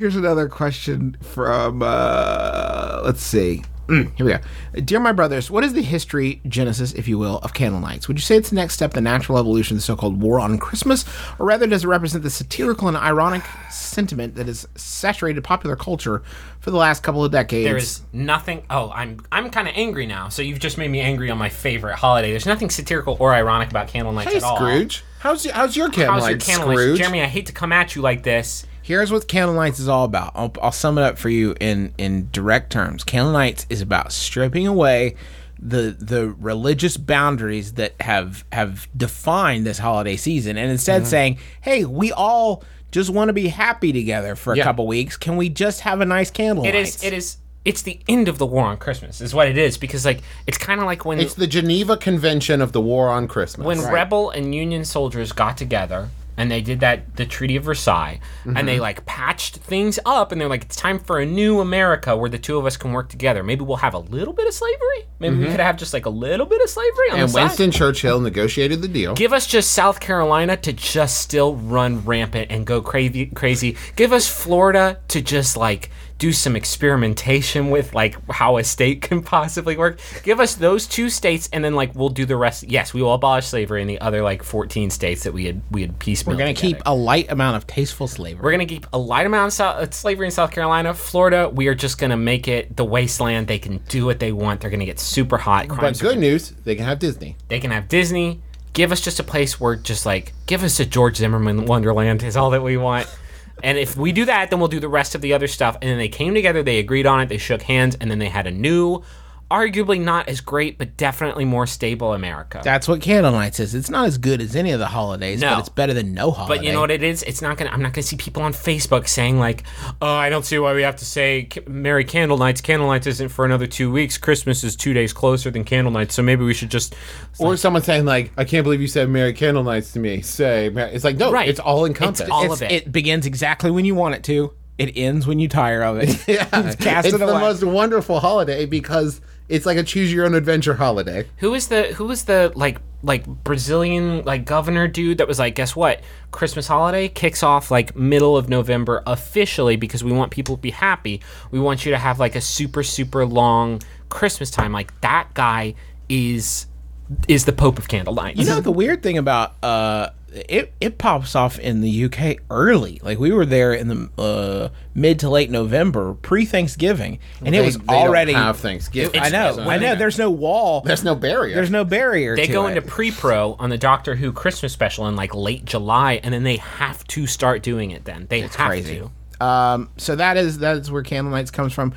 Here's another question from, uh, let's see. Mm, here we go. Dear my brothers, what is the history, genesis, if you will, of candle nights? Would you say it's the next step, the natural evolution the so called war on Christmas, or rather does it represent the satirical and ironic sentiment that has saturated popular culture for the last couple of decades? There is nothing. Oh, I'm I'm kind of angry now. So you've just made me angry on my favorite holiday. There's nothing satirical or ironic about candle nights Hey, at all. Scrooge. How's your, how's your candlelight, How's your candle nights? Scrooge? Jeremy? I hate to come at you like this. Here's what Candle Nights is all about. I'll, I'll sum it up for you in in direct terms. Candle Nights is about stripping away the the religious boundaries that have have defined this holiday season, and instead mm-hmm. saying, "Hey, we all just want to be happy together for a Yeah. couple weeks. Can we just have a nice candle It night?" is. It is. It's the end of the war on Christmas, is what it is. Because like it's kind of like when It's the Geneva Convention of the War on Christmas. when rebel and union soldiers got together and they did that the treaty of versailles and Mm-hmm. they like patched things up and they're like it's time for a new america where the two of us can work together maybe we'll have a little bit of slavery maybe we could have just like a little bit of slavery on Mm-hmm. and the side. Winston Churchill negotiated the deal. Give us just South Carolina to just still run rampant and go crazy. Crazy. Give us Florida to just like do some experimentation with like how a state can possibly work. Give us those two states, and then like we'll do the rest. Yes, we will abolish slavery in the other like 14 states that we had we had piecemeal. We're gonna together. keep a light amount of tasteful slavery. We're gonna keep a light amount of South, uh, slavery in South Carolina, Florida. We are just gonna make it the wasteland. They can do what they want. They're gonna get super hot. But Crimes are good news, they can have Disney. they can have Disney. Give us just a place where just like give us a George Zimmerman Wonderland is all that we want. And if we do that, then we'll do the rest of the other stuff. And then they came together, they agreed on it, they shook hands, and then they had a new, arguably not as great, but definitely more stable America. That's what Candle Nights is. It's not as good as any of the holidays, No. but it's better than no holiday. But you know what it is? It's not gonna. I'm not gonna see people on Facebook saying like, "Oh, I don't see why we have to say Merry Candle Nights. Candle Nights isn't for another two weeks. Christmas is two days closer than Candle Nights, so maybe we should just." Or someone saying like, "I can't believe you said Merry Candle Nights to me." Say, Mer-" it's like no, Right. it's all encompassed. It's all It's- of it. It begins exactly when you want it to. It ends when you tire of it. yeah, it's it the away. most wonderful holiday because it's like a choose your own adventure holiday. Who is the who was the like like Brazilian like governor dude that was like, guess what? Christmas holiday kicks off like middle of November officially because we want people to be happy. We want you to have like a super super long Christmas time. Like that guy is is the Pope of Candlelight. You know the weird thing about uh it it pops off in the UK early. Like we were there in the uh, mid to late November, pre Thanksgiving, and it was they don't already. have Thanksgiving. I know, so- I know. There's no wall. There's no barrier. There's no barrier. they to go it. into pre-pro on the Doctor Who Christmas special in like late July, and then they have to start doing it. Then they have crazy. to. Um, so that is that is where Candle Nights comes from.